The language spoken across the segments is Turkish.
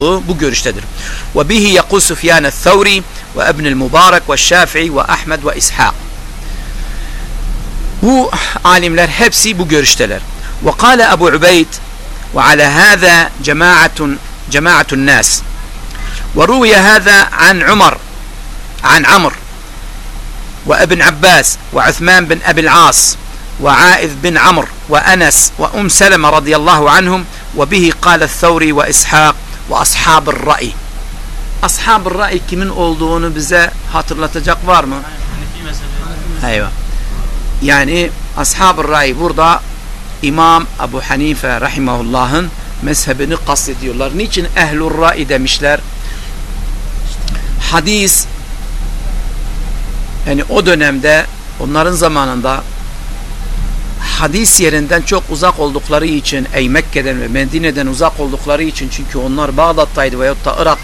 bu görüştedir. Ve bihi yakul Süfyan el-Thawri ve İbn el-Mubarak ve Şafii ve Ahmed ve İshak. Bu alimler hepsi bu görüşteler. Ve kâle Ebu Ubeyd ve ala hâzâ cemaatun cemaatun nas. Ve ruviye hâzâ an Umar an Amr وابن عباس وعثمان بن أبي العاص وعائذ بن عمرو وأنس وأم سلمة رضي الله عنهم وبه قال الثوري ve ashabı ra'i. Ashabı ra'i kimin olduğunu bize hatırlatacak var mı? Eyvah. Yani ashab-ı ra'i burada İmam Ebu Hanife rahimahullah'ın mezhebini kastediyorlar. Niçin ehlur ra'i demişler? Hadis yani o dönemde onların zamanında hadis yerinden çok uzak oldukları için ey Mekke'den ve Medine'den uzak oldukları için çünkü onlar Bağdat'taydı veyahut da Irak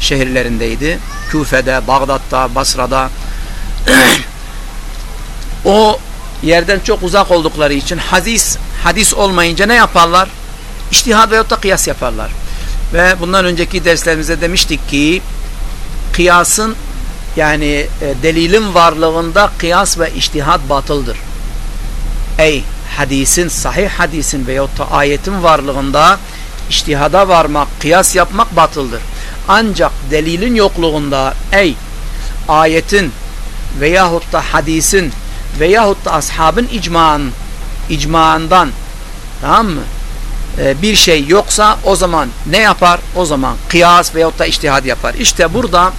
şehirlerindeydi. Küfe'de, Bağdat'ta, Basra'da o yerden çok uzak oldukları için hadis hadis olmayınca ne yaparlar? İçtihad veyahut da kıyas yaparlar. Ve bundan önceki derslerimizde demiştik ki kıyasın yani e, delilin varlığında kıyas ve içtihad batıldır. Ey hadisin, sahih hadisin veyahut da ayetin varlığında içtihada varmak, kıyas yapmak batıldır. Ancak delilin yokluğunda ey ayetin veyahut da hadisin veyahut da ashabın icmaan icmaından tamam mı? Ee, bir şey yoksa o zaman ne yapar? O zaman kıyas veyahut da içtihad yapar. İşte burada